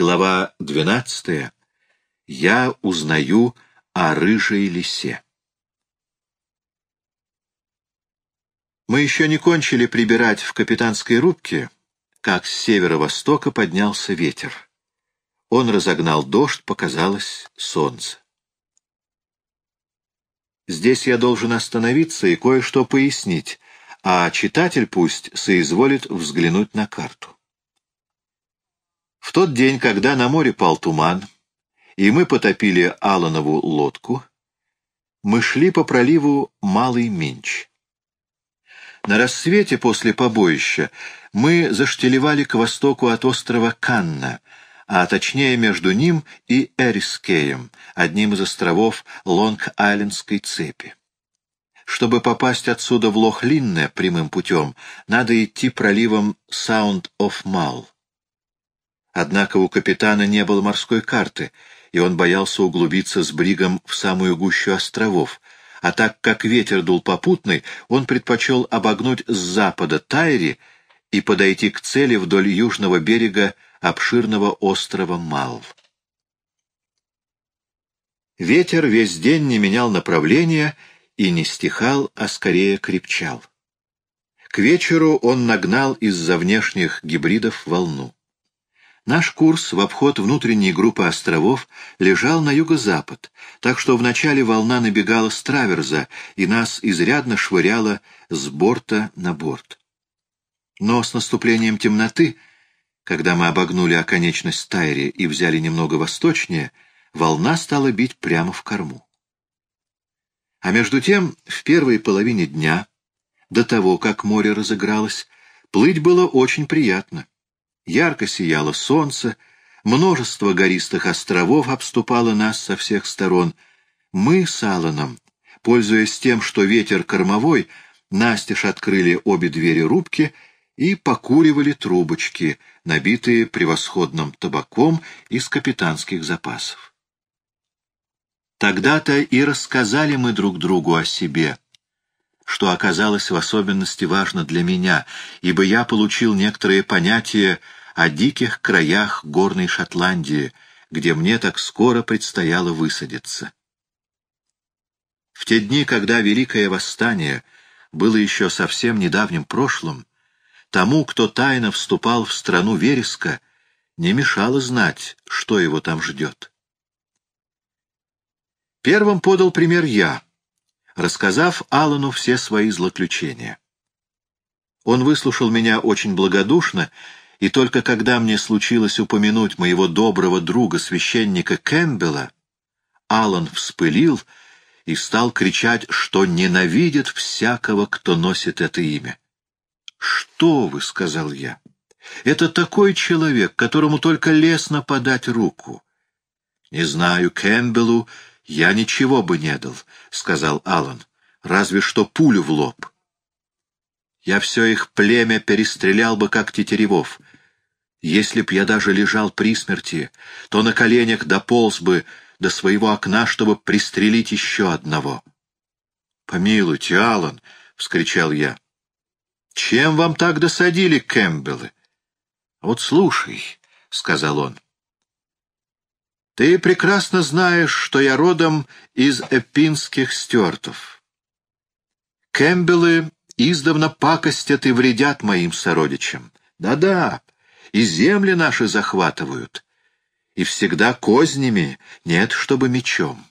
Глава 12. Я узнаю о рыжей лисе. Мы еще не кончили прибирать в капитанской рубке, как с северо-востока поднялся ветер. Он разогнал дождь, показалось солнце. Здесь я должен остановиться и кое-что пояснить, а читатель пусть соизволит взглянуть на карту. В тот день, когда на море пал туман, и мы потопили Аланову лодку, мы шли по проливу Малый Минч. На рассвете после побоища мы заштелевали к востоку от острова Канна, а точнее между ним и Эрискеем, одним из островов Лонг-Айлендской цепи. Чтобы попасть отсюда в Лох-Линне прямым путем, надо идти проливом Mull. Однако у капитана не было морской карты, и он боялся углубиться с бригом в самую гущу островов, а так как ветер дул попутный, он предпочел обогнуть с запада Тайри и подойти к цели вдоль южного берега обширного острова Мал. Ветер весь день не менял направления и не стихал, а скорее крепчал. К вечеру он нагнал из-за внешних гибридов волну. Наш курс в обход внутренней группы островов лежал на юго-запад, так что вначале волна набегала с траверза, и нас изрядно швыряла с борта на борт. Но с наступлением темноты, когда мы обогнули оконечность Тайри и взяли немного восточнее, волна стала бить прямо в корму. А между тем, в первой половине дня, до того, как море разыгралось, плыть было очень приятно. Ярко сияло солнце, множество гористых островов обступало нас со всех сторон. Мы с Алланом, пользуясь тем, что ветер кормовой, настежь открыли обе двери рубки и покуривали трубочки, набитые превосходным табаком из капитанских запасов. Тогда-то и рассказали мы друг другу о себе — что оказалось в особенности важно для меня, ибо я получил некоторые понятия о диких краях горной Шотландии, где мне так скоро предстояло высадиться. В те дни, когда Великое Восстание было еще совсем недавним прошлым, тому, кто тайно вступал в страну вереска, не мешало знать, что его там ждет. Первым подал пример я — рассказав Аллану все свои злоключения. Он выслушал меня очень благодушно, и только когда мне случилось упомянуть моего доброго друга, священника Кэмпбелла, Аллан вспылил и стал кричать, что ненавидит всякого, кто носит это имя. «Что вы?» — сказал я. «Это такой человек, которому только лестно подать руку. Не знаю, Кэмпбеллу «Я ничего бы не дал», — сказал Алан, — «разве что пулю в лоб». Я все их племя перестрелял бы, как тетеревов. Если б я даже лежал при смерти, то на коленях дополз бы до своего окна, чтобы пристрелить еще одного. «Помилуйте, Алан!» — вскричал я. «Чем вам так досадили, Кэмпбеллы?» «Вот слушай», — сказал он, — ты прекрасно знаешь, что я родом из эпинских стюартов. Кэмпбеллы издавна пакостят и вредят моим сородичам. Да-да, и земли наши захватывают. И всегда кознями, нет, чтобы мечом.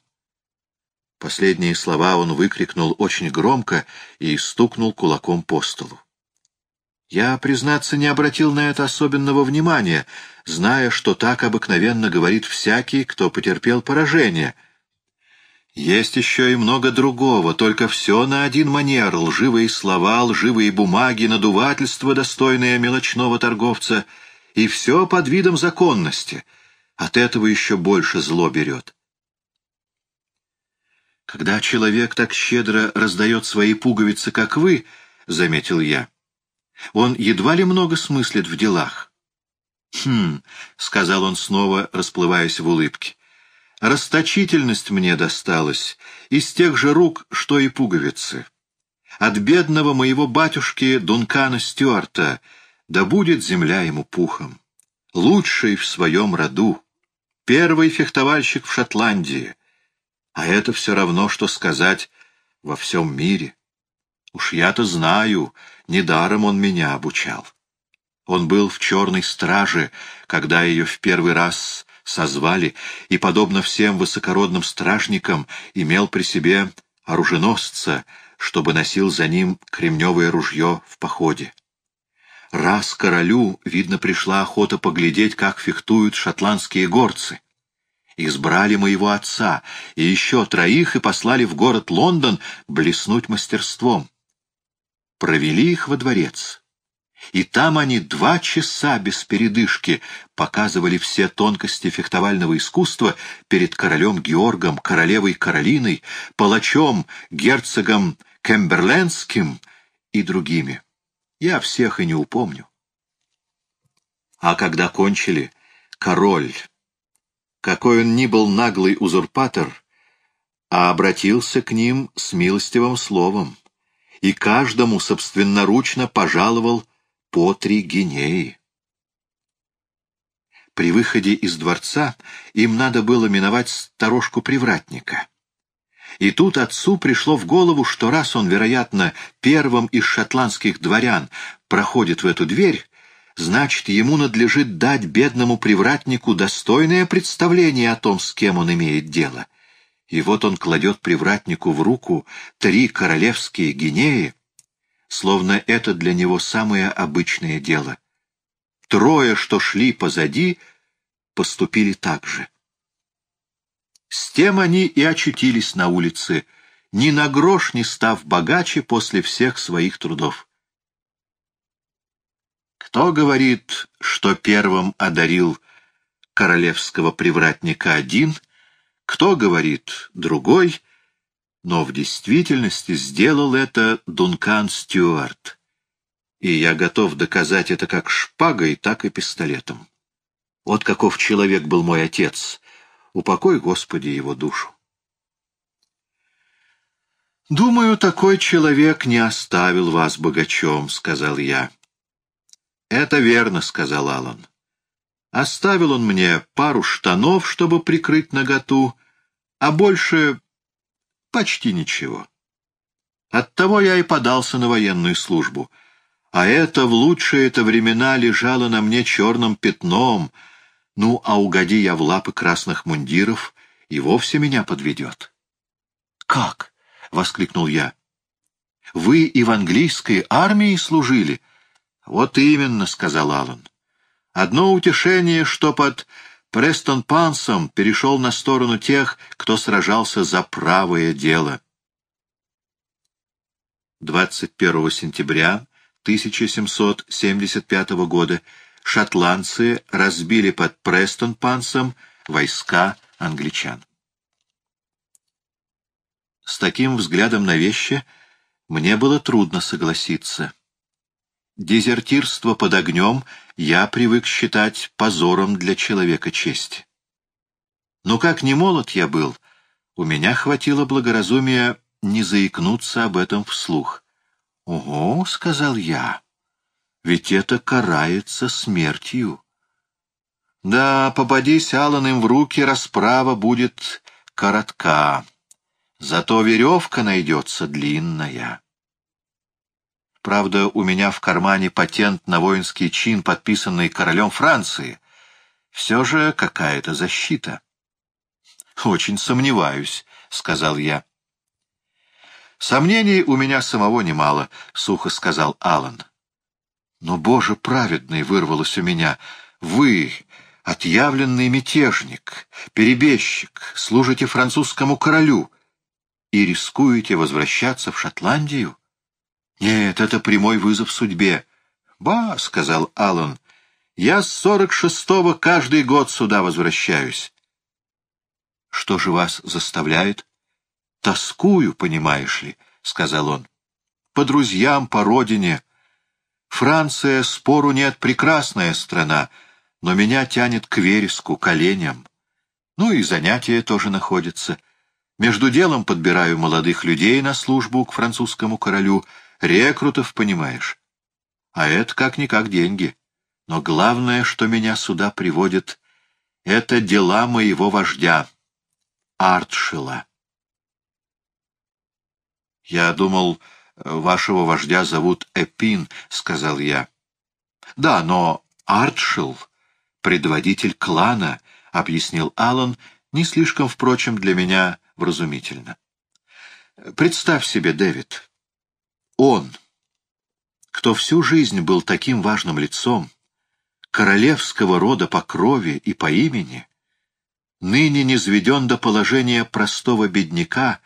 Последние слова он выкрикнул очень громко и стукнул кулаком по столу. Я, признаться, не обратил на это особенного внимания, зная, что так обыкновенно говорит всякий, кто потерпел поражение. Есть еще и много другого, только все на один манер, лживые слова, лживые бумаги, надувательство, достойное мелочного торговца, и все под видом законности. От этого еще больше зло берет. Когда человек так щедро раздает свои пуговицы, как вы, — заметил я, — он едва ли много смыслит в делах. «Хм», — сказал он снова, расплываясь в улыбке, — «расточительность мне досталась из тех же рук, что и пуговицы. От бедного моего батюшки Дункана Стюарта, да будет земля ему пухом. лучший в своем роду, первый фехтовальщик в Шотландии. А это все равно, что сказать во всем мире. Уж я-то знаю, недаром он меня обучал. Он был в черной страже, когда ее в первый раз созвали, и, подобно всем высокородным стражникам, имел при себе оруженосца, чтобы носил за ним кремневое ружье в походе. Раз королю, видно, пришла охота поглядеть, как фехтуют шотландские горцы. Избрали моего отца и еще троих и послали в город Лондон блеснуть мастерством. Провели их во дворец. И там они два часа без передышки показывали все тонкости фехтовального искусства перед королем Георгом, королевой Каролиной, палачом, герцогом Кемберлендским и другими. Я всех и не упомню. А когда кончили, король, какой он ни был наглый узурпатор, а обратился к ним с милостивым словом и каждому собственноручно пожаловал по три гинеи. При выходе из дворца им надо было миновать сторожку привратника. И тут отцу пришло в голову, что раз он, вероятно, первым из шотландских дворян проходит в эту дверь, значит, ему надлежит дать бедному привратнику достойное представление о том, с кем он имеет дело. И вот он кладет привратнику в руку три королевские гинеи, словно это для него самое обычное дело. Трое, что шли позади, поступили так же. С тем они и очутились на улице, ни на грош не став богаче после всех своих трудов. Кто говорит, что первым одарил королевского привратника один, кто говорит другой — но в действительности сделал это Дункан Стюарт. И я готов доказать это как шпагой, так и пистолетом. Вот каков человек был мой отец. Упокой, Господи, его душу. «Думаю, такой человек не оставил вас богачом», — сказал я. «Это верно», — сказал Аллан. «Оставил он мне пару штанов, чтобы прикрыть наготу, а больше Почти ничего. Оттого я и подался на военную службу. А это в лучшие-то времена лежало на мне черным пятном. Ну, а угоди я в лапы красных мундиров, и вовсе меня подведет. «Как?» — воскликнул я. «Вы и в английской армии служили?» «Вот именно», — сказал Аллан. «Одно утешение, что под Престон Пансом перешел на сторону тех, кто сражался за правое дело. 21 сентября 1775 года шотландцы разбили под Престон Пансом войска англичан. С таким взглядом на вещи мне было трудно согласиться. Дезертирство под огнем я привык считать позором для человека чести. Но как не молод я был, у меня хватило благоразумия не заикнуться об этом вслух. «Ого», — сказал я, — «ведь это карается смертью». Да, попадись Аллан им в руки, расправа будет коротка, зато веревка найдется длинная. Правда, у меня в кармане патент на воинский чин, подписанный королем Франции. Все же какая-то защита. «Очень сомневаюсь», — сказал я. «Сомнений у меня самого немало», — сухо сказал Алан. «Но, Боже праведный!» — вырвалось у меня. «Вы, отъявленный мятежник, перебежчик, служите французскому королю и рискуете возвращаться в Шотландию?» Нет, это прямой вызов судьбе. «Ба», — сказал Аллан, — «я с сорок шестого каждый год сюда возвращаюсь». «Что же вас заставляет?» «Тоскую, понимаешь ли», — сказал он. «По друзьям, по родине. Франция, спору нет, прекрасная страна, но меня тянет к вереску, к оленям. Ну и занятия тоже находятся. Между делом подбираю молодых людей на службу к французскому королю — Рекрутов, понимаешь. А это как-никак деньги. Но главное, что меня сюда приводит, — это дела моего вождя, Артшила. «Я думал, вашего вождя зовут Эпин», — сказал я. «Да, но Артшил — предводитель клана», — объяснил Аллан, не слишком, впрочем, для меня вразумительно. «Представь себе, Дэвид, он, кто всю жизнь был таким важным лицом, королевского рода по крови и по имени, ныне низведен до положения простого бедняка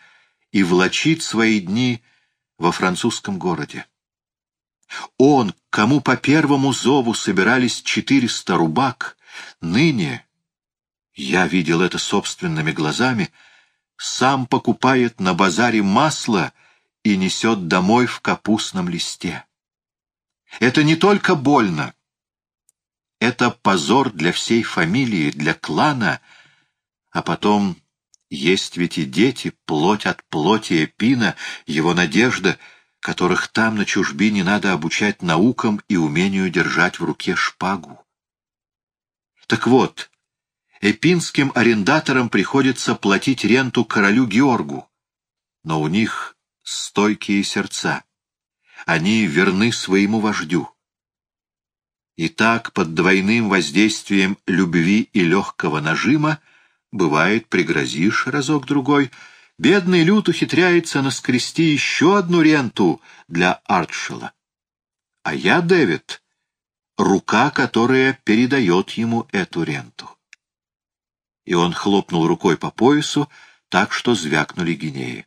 и влачит свои дни во французском городе. Он, кому по первому зову собирались четыреста рубак, ныне, я видел это собственными глазами, сам покупает на базаре масло и несет домой в капустном листе. Это не только больно, это позор для всей фамилии, для клана, а потом есть ведь и дети, плоть от плоти Эпина, его надежда, которых там на чужбине надо обучать наукам и умению держать в руке шпагу. Так вот, эпинским арендаторам приходится платить ренту королю Георгу, но у них стойкие сердца. Они верны своему вождю. И так, под двойным воздействием любви и легкого нажима, бывает, пригрозишь разок-другой, бедный Люд ухитряется наскрести еще одну ренту для Артшела. А я, Дэвид, рука, которая передает ему эту ренту. И он хлопнул рукой по поясу, так что звякнули гинеи.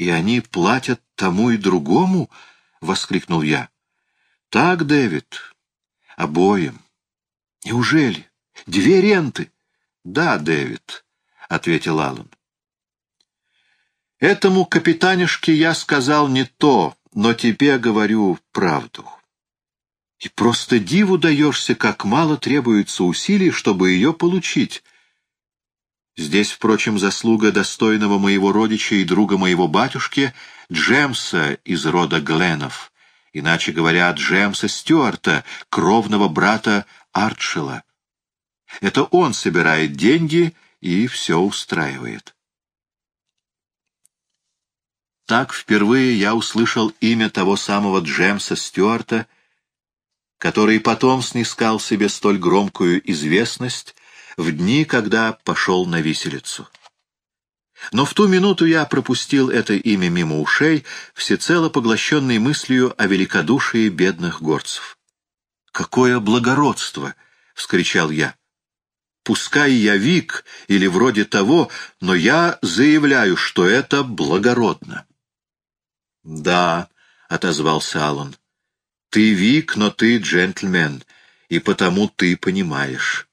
«И они платят тому и другому?» — воскликнул я. «Так, Дэвид, обоим. Неужели? Две ренты?» «Да, Дэвид», — ответил Аллан. «Этому капитанишке я сказал не то, но тебе говорю правду. И просто диву даешься, как мало требуется усилий, чтобы ее получить. Здесь, впрочем, заслуга достойного моего родича и друга моего батюшки Джемса из рода Гленов, иначе говоря, Джемса Стюарта, кровного брата Артшила. Это он собирает деньги и все устраивает. Так впервые я услышал имя того самого Джемса Стюарта, который потом снискал себе столь громкую известность в дни, когда пошел на виселицу. Но в ту минуту я пропустил это имя мимо ушей, всецело поглощенный мыслью о великодушии бедных горцев. «Какое благородство!» — вскричал я. «Пускай я вик или вроде того, но я заявляю, что это благородно». «Да», — отозвался Аллан, — «ты вик, но ты джентльмен, и потому ты понимаешь».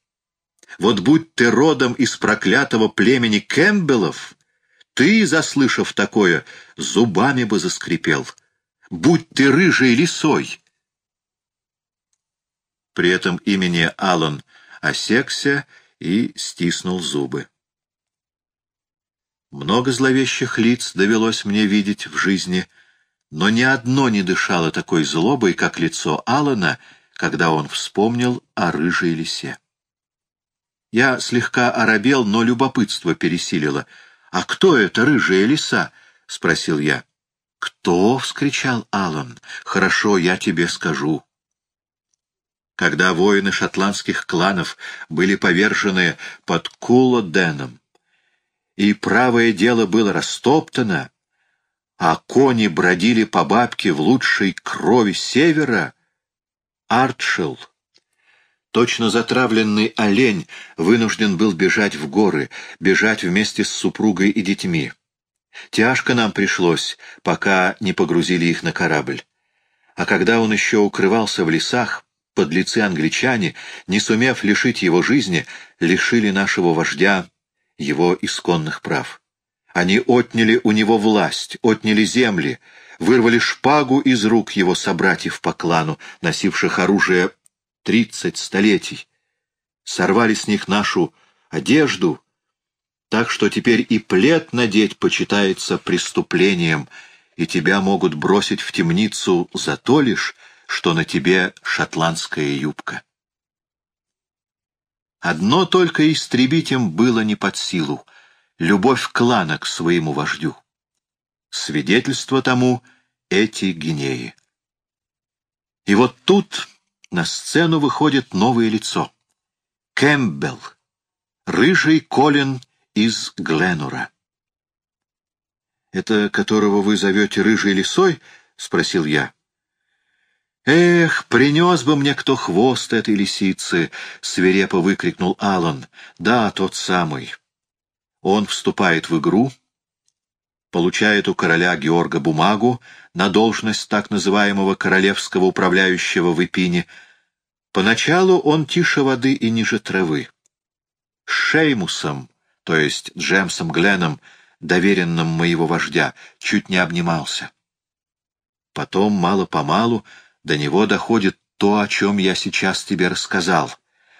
Вот будь ты родом из проклятого племени Кэмпбеллов, ты, заслышав такое, зубами бы заскрипел. Будь ты рыжей лисой. При этом имени Аллан осекся и стиснул зубы. Много зловещих лиц довелось мне видеть в жизни, но ни одно не дышало такой злобой, как лицо Аллана, когда он вспомнил о рыжей лисе. Я слегка оробел, но любопытство пересилило. «А кто это, рыжая лиса?» — спросил я. «Кто?» — вскричал Алан. «Хорошо, я тебе скажу». Когда воины шотландских кланов были повержены под Кулоденом, и правое дело было растоптано, а кони бродили по бабке в лучшей крови севера, Артшилл Точно затравленный олень вынужден был бежать в горы, бежать вместе с супругой и детьми. Тяжко нам пришлось, пока не погрузили их на корабль. А когда он еще укрывался в лесах, подлецы-англичане, не сумев лишить его жизни, лишили нашего вождя его исконных прав. Они отняли у него власть, отняли земли, вырвали шпагу из рук его собратьев по клану, носивших оружие тридцать столетий, сорвали с них нашу одежду, так что теперь и плед надеть почитается преступлением, и тебя могут бросить в темницу за то лишь, что на тебе шотландская юбка. Одно только истребить им было не под силу — любовь клана к своему вождю. Свидетельство тому — эти гинеи. И вот тут на сцену выходит новое лицо. Кэмпбелл, рыжий Колин из Гленура. «Это которого вы зовете рыжей лисой?» — спросил я. «Эх, принес бы мне кто хвост этой лисицы!» — свирепо выкрикнул Алан. «Да, тот самый. Он вступает в игру, получает у короля Георга бумагу на должность так называемого королевского управляющего в Ипине. Поначалу он тише воды и ниже травы. Шеймусом, то есть Джемсом Гленном, доверенным моего вождя, чуть не обнимался. Потом, мало-помалу, до него доходит то, о чем я сейчас тебе рассказал,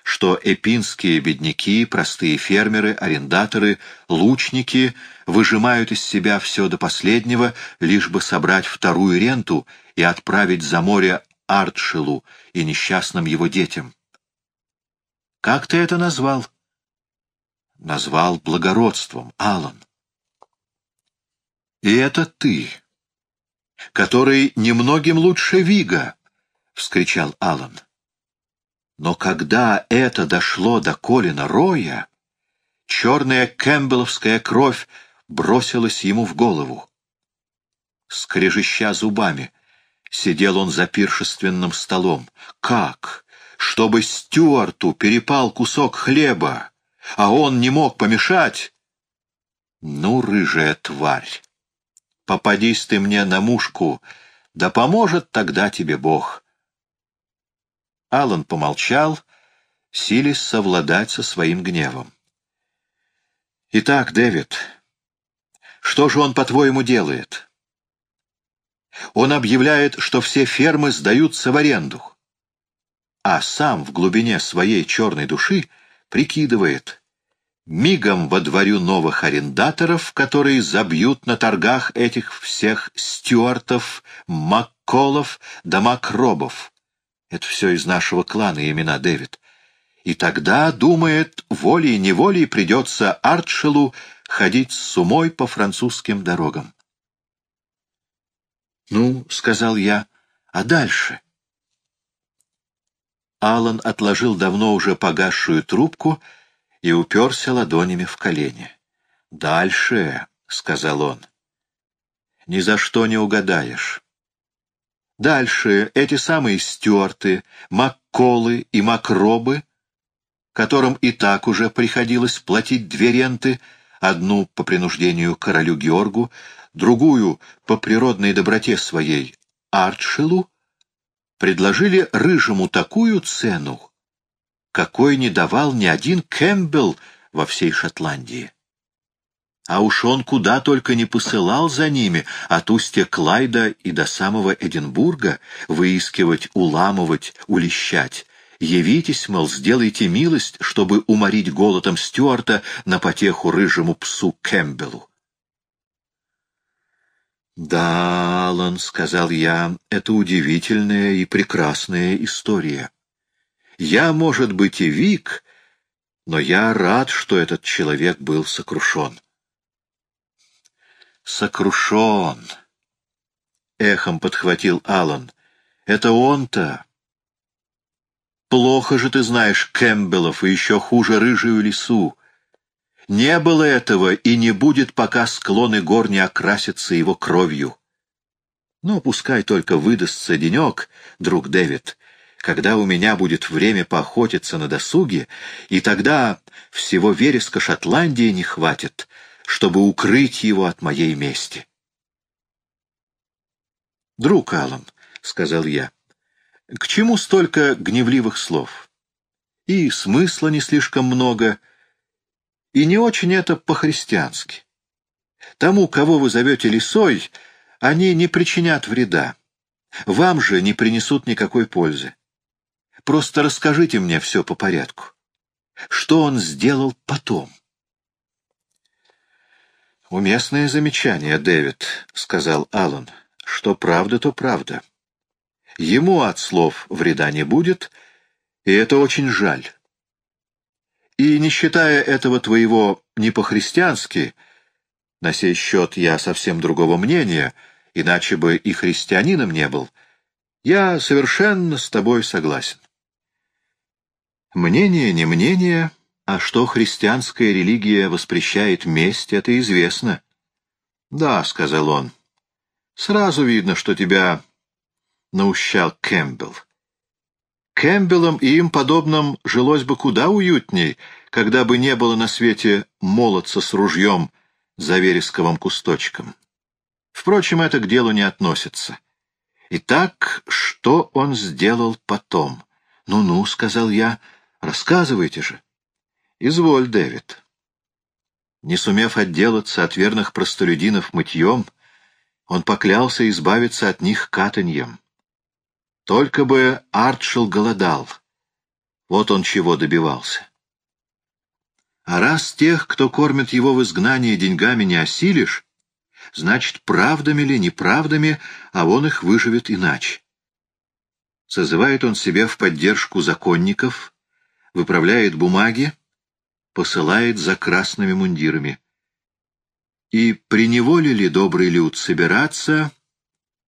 что эпинские бедняки, простые фермеры, арендаторы, лучники выжимают из себя все до последнего, лишь бы собрать вторую ренту и отправить за море Артшилу и несчастным его детям. Как ты это назвал? Назвал благородством, Алан. И это ты, который немногим лучше Вига, — вскричал Алан. Но когда это дошло до Колина Роя, черная кэмпбелловская кровь бросилась ему в голову. Скрежеща зубами, сидел он за пиршественным столом. Как? Чтобы Стюарту перепал кусок хлеба, а он не мог помешать? Ну, рыжая тварь! Попадись ты мне на мушку, да поможет тогда тебе Бог. Алан помолчал, силясь совладать со своим гневом. «Итак, Дэвид, что же он, по-твоему, делает?» Он объявляет, что все фермы сдаются в аренду, а сам в глубине своей черной души прикидывает, мигом водворю новых арендаторов, которые забьют на торгах этих всех стюартов, макколов да макробов, это все из нашего клана имена, Дэвид. И тогда, думает, волей-неволей придется Артшелу ходить с умой по французским дорогам. «Ну, — сказал я, — а дальше?» Алан отложил давно уже погасшую трубку и уперся ладонями в колени. «Дальше», — сказал он, — «ни за что не угадаешь. Дальше эти самые стюарты, макколы и макробы, которым и так уже приходилось платить две ренты, одну по принуждению королю Георгу, другую по природной доброте своей Артшилу, предложили Рыжему такую цену, какой не давал ни один Кэмпбелл во всей Шотландии. А уж он куда только не посылал за ними, от устья Клайда и до самого Эдинбурга, выискивать, уламывать, улещать. Явитесь, мол, сделайте милость, чтобы уморить голодом Стюарта на потеху рыжему псу Кэмпбеллу. «Да, Аллан, — сказал я, — это удивительная и прекрасная история. Я, может быть, и Вик, но я рад, что этот человек был сокрушен» сокрушен. Эхом подхватил Алан. Это он-то. Плохо же ты знаешь Кэмпбеллов и еще хуже рыжую лису. Не было этого и не будет, пока склоны гор не окрасятся его кровью. Но пускай только выдастся денек, друг Дэвид, когда у меня будет время поохотиться на досуге, и тогда всего вереска Шотландии не хватит, чтобы укрыть его от моей мести. «Друг Аллан», — сказал я, — «к чему столько гневливых слов? И смысла не слишком много, и не очень это по-христиански. Тому, кого вы зовете лисой, они не причинят вреда. Вам же не принесут никакой пользы. Просто расскажите мне все по порядку. Что он сделал потом?» «Уместное замечание, Дэвид», — сказал Аллан. «Что правда, то правда. Ему от слов вреда не будет, и это очень жаль. И не считая этого твоего не по-христиански, на сей счет я совсем другого мнения, иначе бы и христианином не был, я совершенно с тобой согласен. Мнение не мнение, а что христианская религия воспрещает месть, это известно. «Да», — сказал он, — «сразу видно, что тебя наущал Кэмпбелл. Кэмпбеллам и им подобным жилось бы куда уютней, когда бы не было на свете молодца с ружьем за вересковым кусточком. Впрочем, это к делу не относится. Итак, что он сделал потом? «Ну-ну», — сказал я, — «рассказывайте же». «Изволь, Дэвид». Не сумев отделаться от верных простолюдинов мытьем, он поклялся избавиться от них катаньем. Только бы Артшел голодал. Вот он чего добивался. А раз тех, кто кормит его в изгнании, деньгами не осилишь, значит, правдами ли, неправдами, а он их выживет иначе. Созывает он себе в поддержку законников, выправляет бумаги, посылает за красными мундирами. И приневолили ли добрый люд собираться,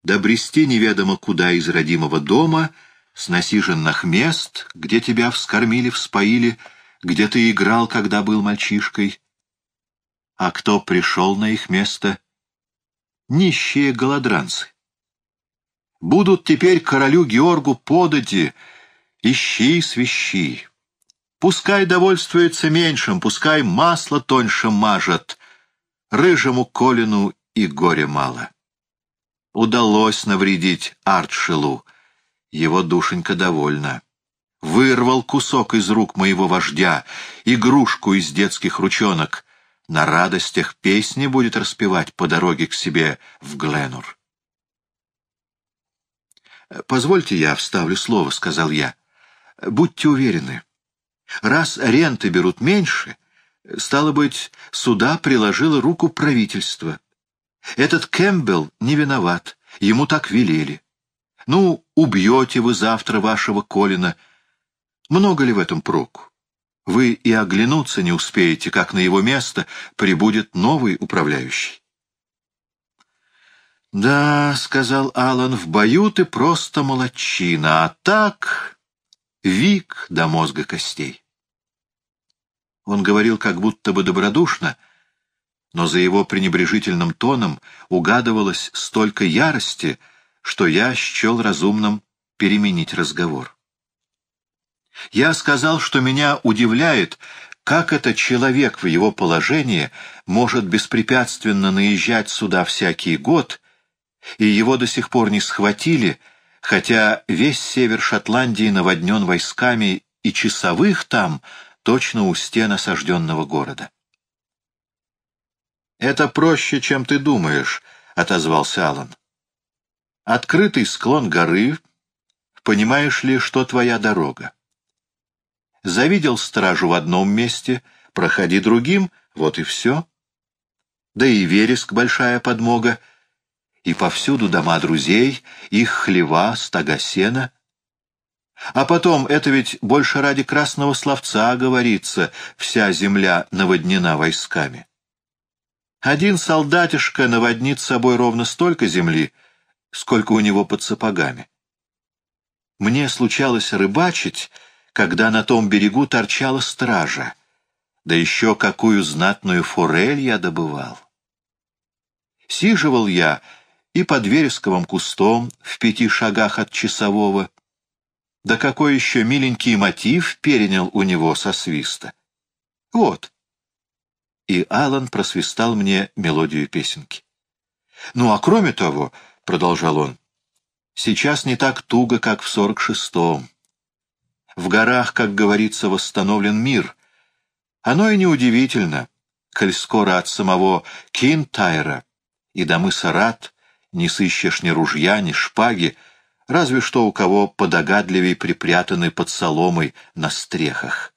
добрести неведомо куда из родимого дома, с насиженных мест, где тебя вскормили, вспоили, где ты играл, когда был мальчишкой. А кто пришел на их место? Нищие голодранцы. Будут теперь королю Георгу подати, ищи свищи. Пускай довольствуется меньшим, пускай масло тоньше мажет, рыжему Колину и горе мало удалось навредить Артшилу. Его душенька довольна. Вырвал кусок из рук моего вождя, игрушку из детских ручонок. На радостях песни будет распевать по дороге к себе в Гленур. «Позвольте я вставлю слово», — сказал я. «Будьте уверены, раз ренты берут меньше, стало быть, сюда приложило руку правительство». Этот Кэмпбелл не виноват, ему так велели. Ну, убьете вы завтра вашего Колина. Много ли в этом проку? Вы и оглянуться не успеете, как на его место прибудет новый управляющий. «Да», — сказал Алан, — «в бою ты просто молодчина, а так вик до мозга костей». Он говорил как будто бы добродушно, — но за его пренебрежительным тоном угадывалось столько ярости, что я счел разумным переменить разговор. Я сказал, что меня удивляет, как этот человек в его положении может беспрепятственно наезжать сюда всякий год, и его до сих пор не схватили, хотя весь север Шотландии наводнен войсками и часовых там точно у стен осажденного города. «Это проще, чем ты думаешь», — отозвался Алан. «Открытый склон горы, понимаешь ли, что твоя дорога. Завидел стражу в одном месте, проходи другим, вот и все. Да и вереск большая подмога, и повсюду дома друзей, их хлева, стога сена. А потом, это ведь больше ради красного словца говорится, вся земля наводнена войсками. Один солдатишка наводнит собой ровно столько земли, сколько у него под сапогами. Мне случалось рыбачить, когда на том берегу торчала стража, да еще какую знатную форель я добывал. Сиживал я и под вересковым кустом в пяти шагах от часового, да какой еще миленький мотив перенял у него со свиста. Вот и Алан просвистал мне мелодию песенки. «Ну, а кроме того, — продолжал он, — сейчас не так туго, как в сорок шестом. В горах, как говорится, восстановлен мир. Оно и неудивительно, коль скоро от самого Кинтайра и до мыса Рат не сыщешь ни ружья, ни шпаги, разве что у кого подогадливей припрятаны под соломой на стрехах.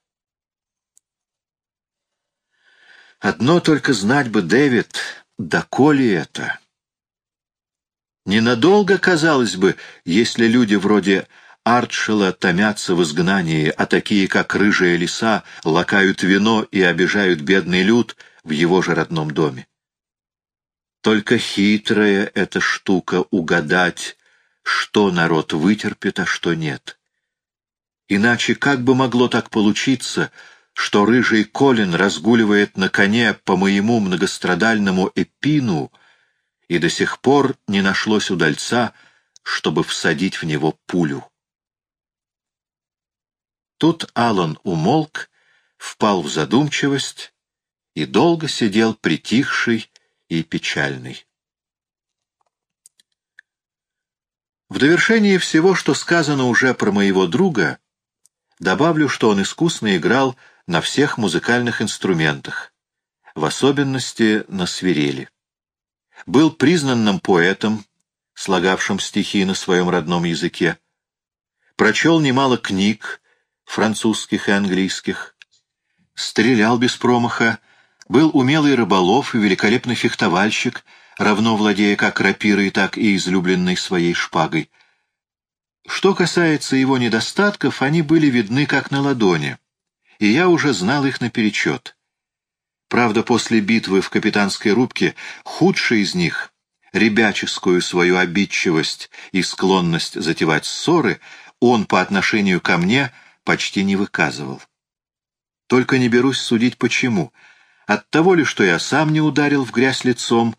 Одно только знать бы, Дэвид, доколе это? Ненадолго, казалось бы, если люди вроде Артшела томятся в изгнании, а такие, как рыжая лиса, лакают вино и обижают бедный люд в его же родном доме. Только хитрая эта штука угадать, что народ вытерпит, а что нет. Иначе как бы могло так получиться, что рыжий Колин разгуливает на коне по моему многострадальному эпину, и до сих пор не нашлось удальца, чтобы всадить в него пулю. Тут Аллан умолк, впал в задумчивость и долго сидел притихший и печальный. В довершение всего, что сказано уже про моего друга, добавлю, что он искусно играл на всех музыкальных инструментах, в особенности на свирели. Был признанным поэтом, слагавшим стихи на своем родном языке, прочел немало книг, французских и английских, стрелял без промаха, был умелый рыболов и великолепный фехтовальщик, равно владея как рапирой, так и излюбленной своей шпагой. Что касается его недостатков, они были видны как на ладони, и я уже знал их наперечет. Правда, после битвы в капитанской рубке худший из них, ребяческую свою обидчивость и склонность затевать ссоры, он по отношению ко мне почти не выказывал. Только не берусь судить почему. От того ли, что я сам не ударил в грязь лицом,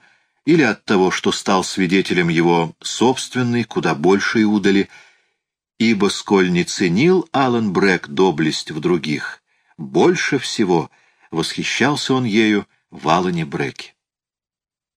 или от того, что стал свидетелем его собственной, куда большей удали, ибо, сколь не ценил Алан Брэк доблесть в других, больше всего восхищался он ею в Алане Бреке.